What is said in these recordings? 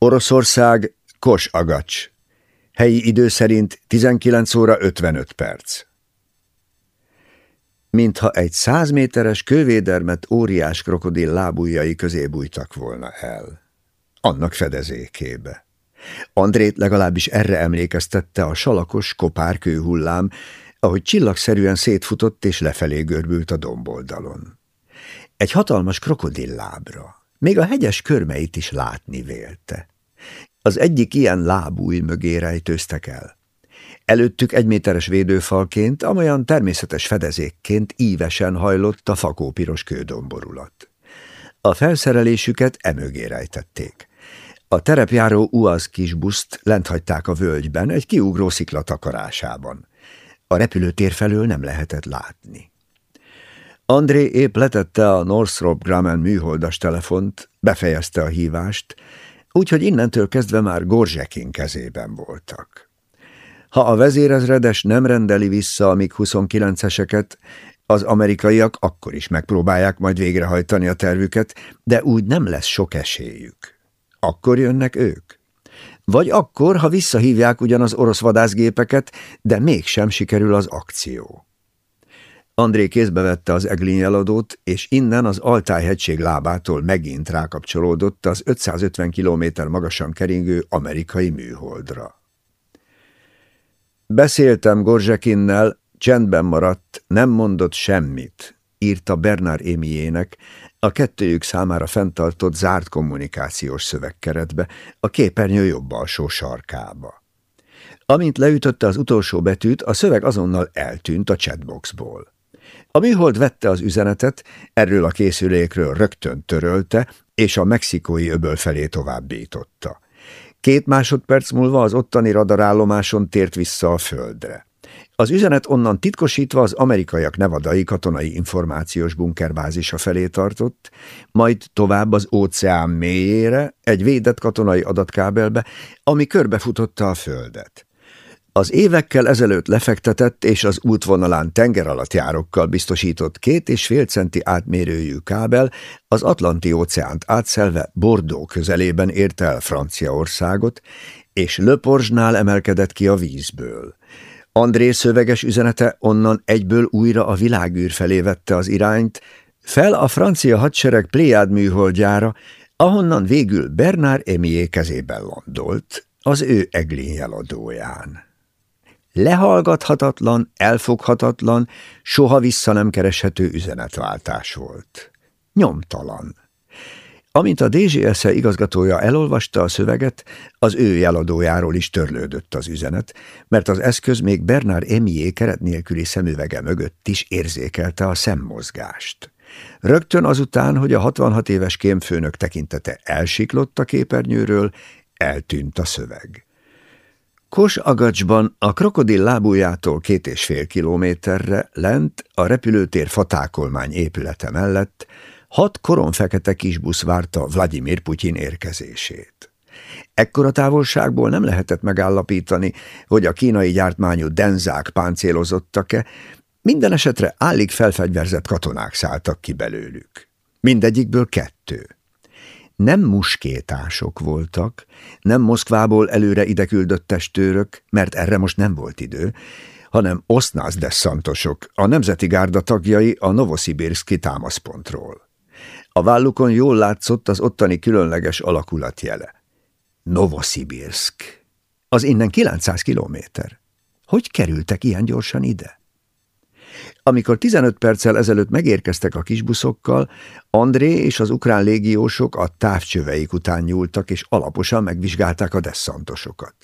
Oroszország, Kos Agacs. Helyi idő szerint 19 óra 55 perc. Mintha egy száz méteres kővédermet óriás krokodil lábujjai közé bújtak volna el. Annak fedezékébe. Andrét legalábbis erre emlékeztette a salakos, kopár kőhullám, ahogy csillagszerűen szétfutott és lefelé görbült a domboldalon. Egy hatalmas krokodillábra, még a hegyes körmeit is látni vélte. Az egyik ilyen lábúj mögé rejtőztek el. Előttük egy méteres védőfalként, amolyan természetes fedezékként ívesen hajlott a fakópiros kődomborulat. A felszerelésüket emögé rejtették. A terepjáró uaz kis buszt lent hagyták a völgyben, egy kiugró szikla takarásában. A repülőtér felől nem lehetett látni. André épp letette a Northrop Grumman műholdas telefont, befejezte a hívást, úgyhogy innentől kezdve már Gorzsekin kezében voltak. Ha a vezérezredes nem rendeli vissza a MiG-29-eseket, az amerikaiak akkor is megpróbálják majd végrehajtani a tervüket, de úgy nem lesz sok esélyük. Akkor jönnek ők. Vagy akkor, ha visszahívják ugyanaz orosz vadászgépeket, de mégsem sikerül az akció. André kézbe vette az Eglin eladót, és innen az Altájhegység lábától megint rákapcsolódott az 550 km magasan keringő amerikai műholdra. Beszéltem Gorzsekinnel, csendben maradt, nem mondott semmit, írta Bernard Émiének, a kettőjük számára fenntartott zárt kommunikációs szövegkeretbe, a képernyő jobb alsó sarkába. Amint leütötte az utolsó betűt, a szöveg azonnal eltűnt a chatboxból. A műhold vette az üzenetet, erről a készülékről rögtön törölte, és a mexikói öböl felé továbbította. Két másodperc múlva az ottani radarállomáson tért vissza a földre. Az üzenet onnan titkosítva az amerikaiak nevadai katonai információs bunkerbázisa felé tartott, majd tovább az óceán mélyére, egy védett katonai adatkábelbe, ami körbefutotta a földet. Az évekkel ezelőtt lefektetett és az útvonalán tengeralattjárokkal biztosított két és fél centi átmérőjű kábel az Atlanti-óceánt átszelve Bordó közelében érte el Franciaországot, és Löporzsnál emelkedett ki a vízből. André szöveges üzenete onnan egyből újra a világűr felé vette az irányt, fel a francia hadsereg Pléád műholdjára, ahonnan végül Bernard Emié kezében landolt, az ő Eglin jeladóján. Lehallgathatatlan, elfoghatatlan, soha vissza nem kereshető üzenetváltás volt. Nyomtalan. Amint a DGSE igazgatója elolvasta a szöveget, az ő jeladójáról is törlődött az üzenet, mert az eszköz még Bernard Emié keret nélküli szemüvege mögött is érzékelte a szemmozgást. Rögtön azután, hogy a 66 éves kémfőnök tekintete elsiklott a képernyőről, eltűnt a szöveg. Kos agacsban a krokodil lábujjától két és fél kilométerre lent a repülőtér fatákolmány épülete mellett hat koronfekete kisbusz várta Vladimir Putyin érkezését. Ekkora távolságból nem lehetett megállapítani, hogy a kínai gyártmányú denzák páncélozottak-e, minden esetre állig felfegyverzett katonák szálltak ki belőlük. Mindegyikből kettő. Nem muskétások voltak, nem Moszkvából előre ideküldött testőrök, mert erre most nem volt idő, hanem Osznász desszantosok, a Nemzeti Gárda tagjai a Novoszibirszki támaszpontról. A vállukon jól látszott az ottani különleges alakulat jele. Novoszibirszk. Az innen 900 kilométer. Hogy kerültek ilyen gyorsan ide? Amikor 15 perccel ezelőtt megérkeztek a kisbuszokkal, André és az ukrán légiósok a távcsöveik után nyúltak, és alaposan megvizsgálták a desszantosokat.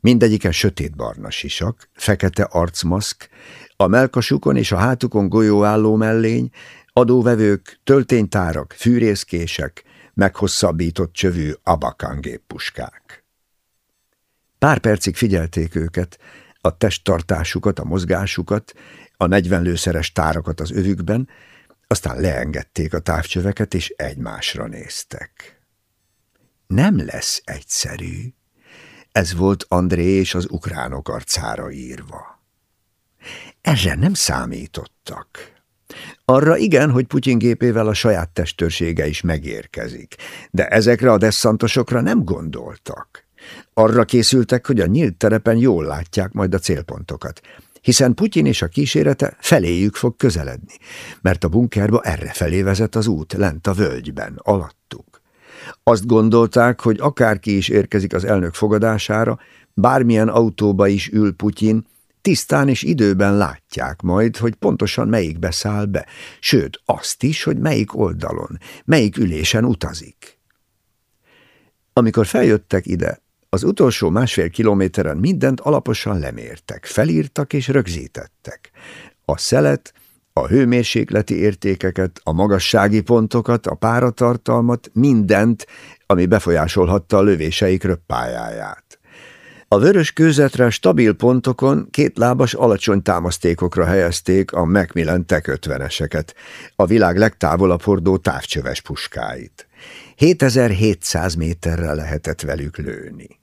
Mindegyiken sötétbarna sisak, fekete arcmaszk, a melkasukon és a hátukon golyóálló mellény, adóvevők, tölténytárak, fűrészkések, meghosszabbított csövű abakán géppuskák. Pár percig figyelték őket, a testtartásukat, a mozgásukat, a negyvenlőszeres tárakat az övükben, aztán leengedték a távcsöveket, és egymásra néztek. Nem lesz egyszerű. Ez volt André és az ukránok arcára írva. Erre nem számítottak. Arra igen, hogy Putyin gépével a saját testőrsége is megérkezik, de ezekre a desszantosokra nem gondoltak. Arra készültek, hogy a nyílt terepen jól látják majd a célpontokat, hiszen Putyin és a kísérete feléjük fog közeledni, mert a bunkerba erre felé vezet az út, lent a völgyben, alattuk. Azt gondolták, hogy akárki is érkezik az elnök fogadására, bármilyen autóba is ül Putyin, tisztán és időben látják majd, hogy pontosan melyik beszáll be, sőt azt is, hogy melyik oldalon, melyik ülésen utazik. Amikor feljöttek ide, az utolsó másfél kilométeren mindent alaposan lemértek, felírtak és rögzítettek. A szelet, a hőmérsékleti értékeket, a magassági pontokat, a páratartalmat, mindent, ami befolyásolhatta a lövéseik röppájáját. A vörös kőzetre stabil pontokon két lábas alacsony támasztékokra helyezték a Macmillan tekötveneseket, a világ legtávolabb hordó távcsöves puskáit. 7700 méterre lehetett velük lőni.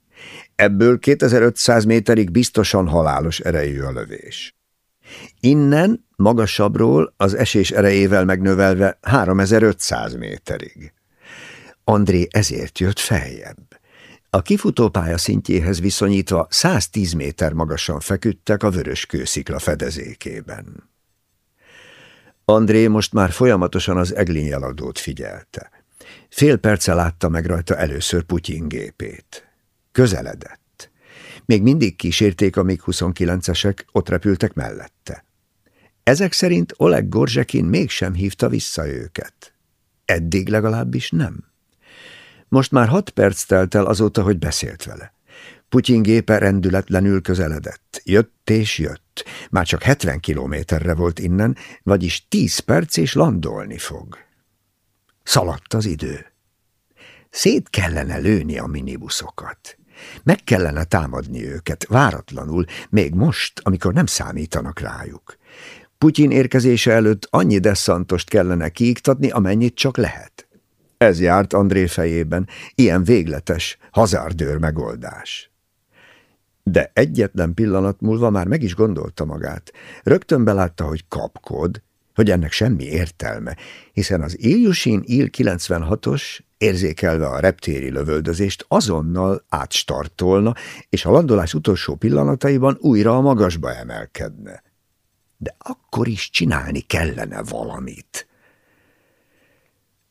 Ebből 2500 méterig biztosan halálos erejű a lövés. Innen, magasabbról, az esés erejével megnövelve 3500 méterig. André ezért jött feljebb. A kifutópálya szintjéhez viszonyítva 110 méter magasan feküdtek a vörös kőszikla fedezékében. André most már folyamatosan az Eglin jeladót figyelte. Fél perce látta meg rajta először Putyin gépét. Közeledett. Még mindig kísérték a MiG-29-esek, ott repültek mellette. Ezek szerint Oleg Gorzsekin mégsem hívta vissza őket. Eddig legalábbis nem. Most már hat perc telt el azóta, hogy beszélt vele. Putyin gépe rendületlenül közeledett. Jött és jött. Már csak 70 kilométerre volt innen, vagyis 10 perc és landolni fog. Szaladt az idő. Szét kellene lőni a minibuszokat. Meg kellene támadni őket, váratlanul, még most, amikor nem számítanak rájuk. Putyin érkezése előtt annyi desszantost kellene kiiktatni, amennyit csak lehet. Ez járt André fejében, ilyen végletes, hazárdőr megoldás. De egyetlen pillanat múlva már meg is gondolta magát. Rögtön belátta, hogy kapkod, hogy ennek semmi értelme, hiszen az Iljusin Il-96-os érzékelve a reptéri lövöldözést azonnal átstartolna, és a landolás utolsó pillanataiban újra a magasba emelkedne. De akkor is csinálni kellene valamit.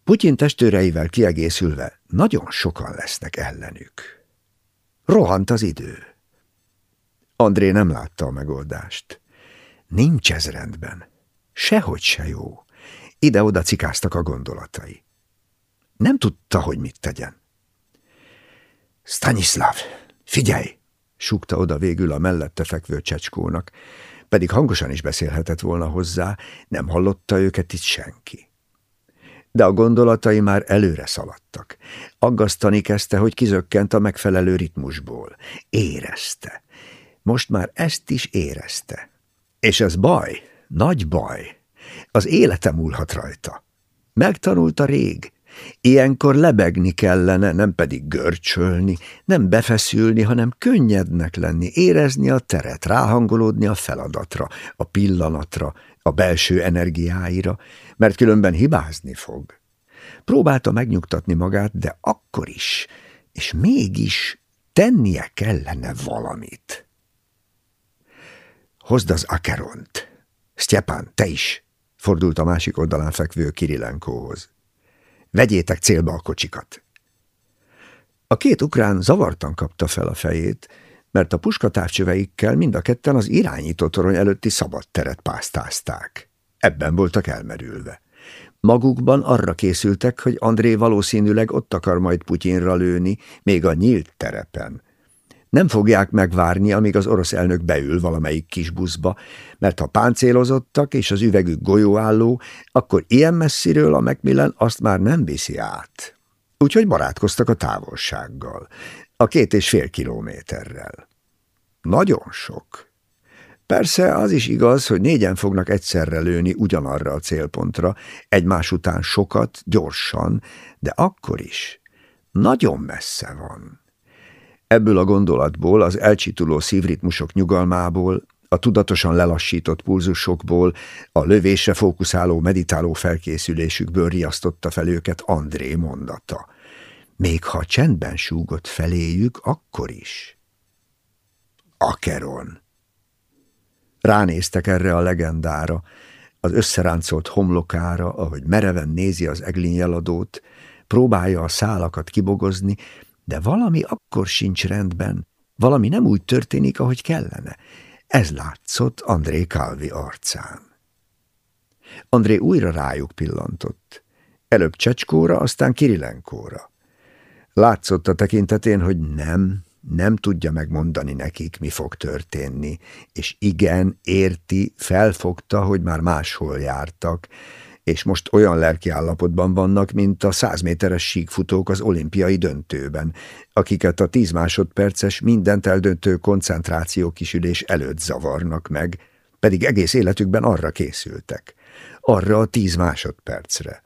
Putyin testőreivel kiegészülve nagyon sokan lesznek ellenük. Rohant az idő. André nem látta a megoldást. Nincs ez rendben. Sehogy se jó. Ide-oda cikáztak a gondolatai. Nem tudta, hogy mit tegyen. Stanislav, figyelj! súgta oda végül a mellette fekvő csecskónak, pedig hangosan is beszélhetett volna hozzá, nem hallotta őket itt senki de a gondolatai már előre szaladtak. Aggasztani kezdte, hogy kizökkent a megfelelő ritmusból. Érezte. Most már ezt is érezte. És ez baj, nagy baj. Az élete múlhat rajta. Megtanulta rég. Ilyenkor lebegni kellene, nem pedig görcsölni, nem befeszülni, hanem könnyednek lenni, érezni a teret, ráhangolódni a feladatra, a pillanatra, a belső energiáira, mert különben hibázni fog. Próbálta megnyugtatni magát, de akkor is, és mégis tennie kellene valamit. Hozd az akeront. Sztyepán, te is, fordult a másik oldalán fekvő Kirilenkóhoz. Vegyétek célba a kocsikat. A két ukrán zavartan kapta fel a fejét, mert a puskatávcsöveikkel mind a ketten az irányító torony előtti szabad teret pásztázták. Ebben voltak elmerülve. Magukban arra készültek, hogy André valószínűleg ott akar majd Putyinra lőni, még a nyílt terepen. Nem fogják megvárni, amíg az orosz elnök beül valamelyik kis buszba, mert ha páncélozottak és az üvegük golyóálló, akkor ilyen messziről a Macmillan azt már nem viszi át. Úgyhogy barátkoztak a távolsággal a két és fél kilométerrel. Nagyon sok. Persze az is igaz, hogy négyen fognak egyszerre lőni ugyanarra a célpontra, egymás után sokat, gyorsan, de akkor is. Nagyon messze van. Ebből a gondolatból, az elcsituló szívritmusok nyugalmából, A tudatosan lelassított pulzusokból, a lövésre fókuszáló meditáló felkészülésükből riasztotta fel őket André mondata. Még ha csendben súgott feléjük, akkor is. Akeron. Ránéztek erre a legendára, az összeráncolt homlokára, ahogy mereven nézi az eglin próbálja a szálakat kibogozni, de valami akkor sincs rendben, valami nem úgy történik, ahogy kellene. Ez látszott André Calvi arcán. André újra rájuk pillantott. Előbb Csecskóra, aztán Kirilenkóra. Látszott a tekintetén, hogy nem, nem tudja megmondani nekik, mi fog történni, és igen, érti, felfogta, hogy már máshol jártak, és most olyan lelkiállapotban vannak, mint a százméteres síkfutók az olimpiai döntőben, akiket a tíz másodperces mindent eldöntő koncentráció kisülés előtt zavarnak meg, pedig egész életükben arra készültek, arra a tíz másodpercre.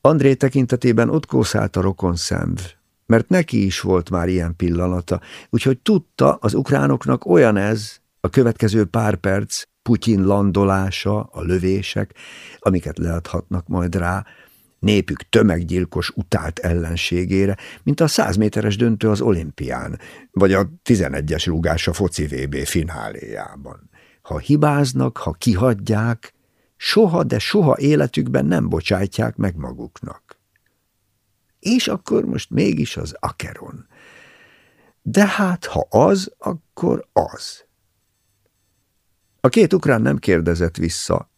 André tekintetében ott kószált a rokon szemv, mert neki is volt már ilyen pillanata, úgyhogy tudta, az ukránoknak olyan ez, a következő pár perc, Putyin landolása, a lövések, amiket leadhatnak majd rá, népük tömeggyilkos utált ellenségére, mint a százméteres döntő az olimpián, vagy a tizenegyes rúgás a foci VB fináléjában. Ha hibáznak, ha kihagyják, soha, de soha életükben nem bocsátják meg maguknak. És akkor most mégis az Akeron. De hát, ha az, akkor az. A két ukrán nem kérdezett vissza.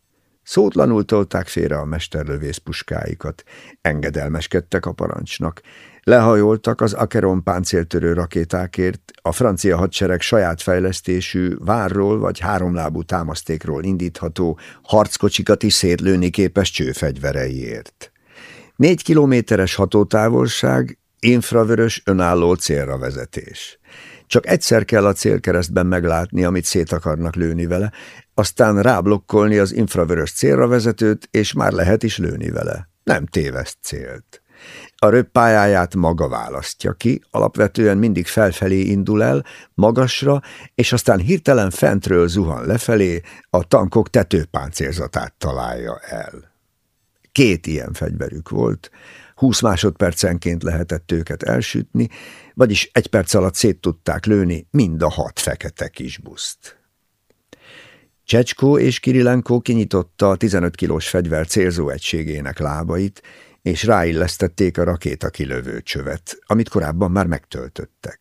Szótlanul tolták félre a mesterlövész puskáikat, engedelmeskedtek a parancsnak. Lehajoltak az Akeron páncéltörő rakétákért, a francia hadsereg saját fejlesztésű, várról vagy háromlábú támasztékról indítható, harckocsikat is szétlőni képes csőfegyvereiért. Négy kilométeres hatótávolság, infravörös önálló célra vezetés. Csak egyszer kell a célkeresztben meglátni, amit szét akarnak lőni vele, aztán ráblokkolni az infravörös célra vezetőt, és már lehet is lőni vele. Nem téveszt célt. A röbb pályáját maga választja ki, alapvetően mindig felfelé indul el, magasra, és aztán hirtelen fentről zuhan lefelé, a tankok tetőpáncélzatát találja el. Két ilyen fegyverük volt, húsz másodpercenként lehetett őket elsütni, vagyis egy perc alatt szét tudták lőni mind a hat fekete kisbuszt. Csecskó és Kirilenko kinyitotta a 15 kilós fegyver célzó egységének lábait, és ráillesztették a rakéta kilövő csövet, amit korábban már megtöltöttek.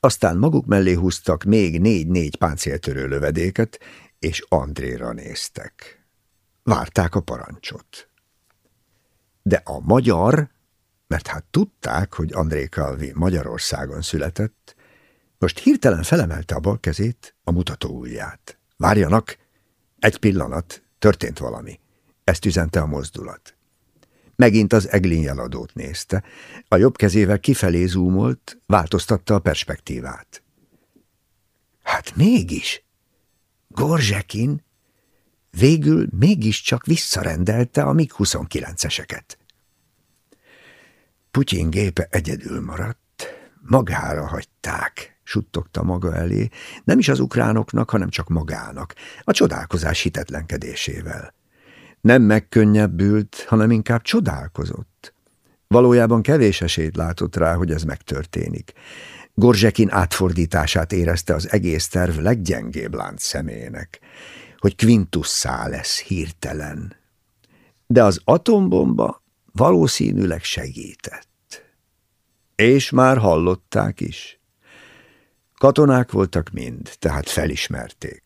Aztán maguk mellé húztak még négy-négy páncéltörő lövedéket, és Andréra néztek. Várták a parancsot. De a magyar mert hát tudták, hogy André Calvi Magyarországon született, most hirtelen felemelte a bal kezét, a mutató ujját. Várjanak, egy pillanat, történt valami. Ezt üzente a mozdulat. Megint az Eglin jeladót nézte. A jobb kezével kifelé zúmolt, változtatta a perspektívát. Hát mégis! Gorzsekin végül mégiscsak visszarendelte a MiG-29-eseket. Putyin gépe egyedül maradt, magára hagyták, suttogta maga elé, nem is az ukránoknak, hanem csak magának, a csodálkozás hitetlenkedésével. Nem megkönnyebbült, hanem inkább csodálkozott. Valójában kevés esélyt látott rá, hogy ez megtörténik. Gorzsekin átfordítását érezte az egész terv leggyengébb lánc szemének, hogy Quintusszá lesz hirtelen. De az atombomba valószínűleg segített. És már hallották is. Katonák voltak mind, tehát felismerték.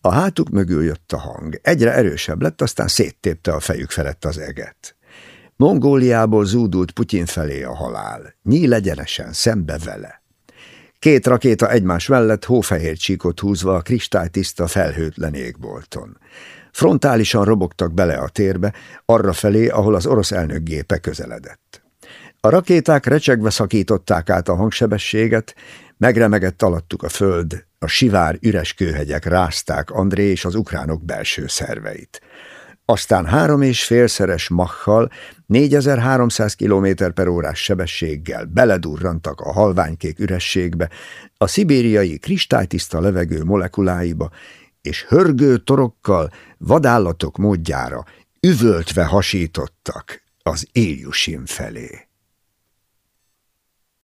A hátuk mögül jött a hang, egyre erősebb lett, aztán széttépte a fejük felett az eget. Mongóliából zúdult Putyin felé a halál, nyíl egyenesen, szembe vele. Két rakéta egymás mellett hófehér csíkot húzva a kristálytiszta felhőtlen égbolton. Frontálisan robogtak bele a térbe, arra felé, ahol az orosz elnök gépe közeledett. A rakéták recsegve szakították át a hangsebességet, megremegett alattuk a föld, a sivár üres kőhegyek rázták André és az ukránok belső szerveit. aztán három és félszeres machal, 4300 km per órás sebességgel beledurrantak a halványkék ürességbe, a szibériai kristálytiszta levegő molekuláiba, és hörgő torokkal vadállatok módjára üvöltve hasítottak az Iljusin felé.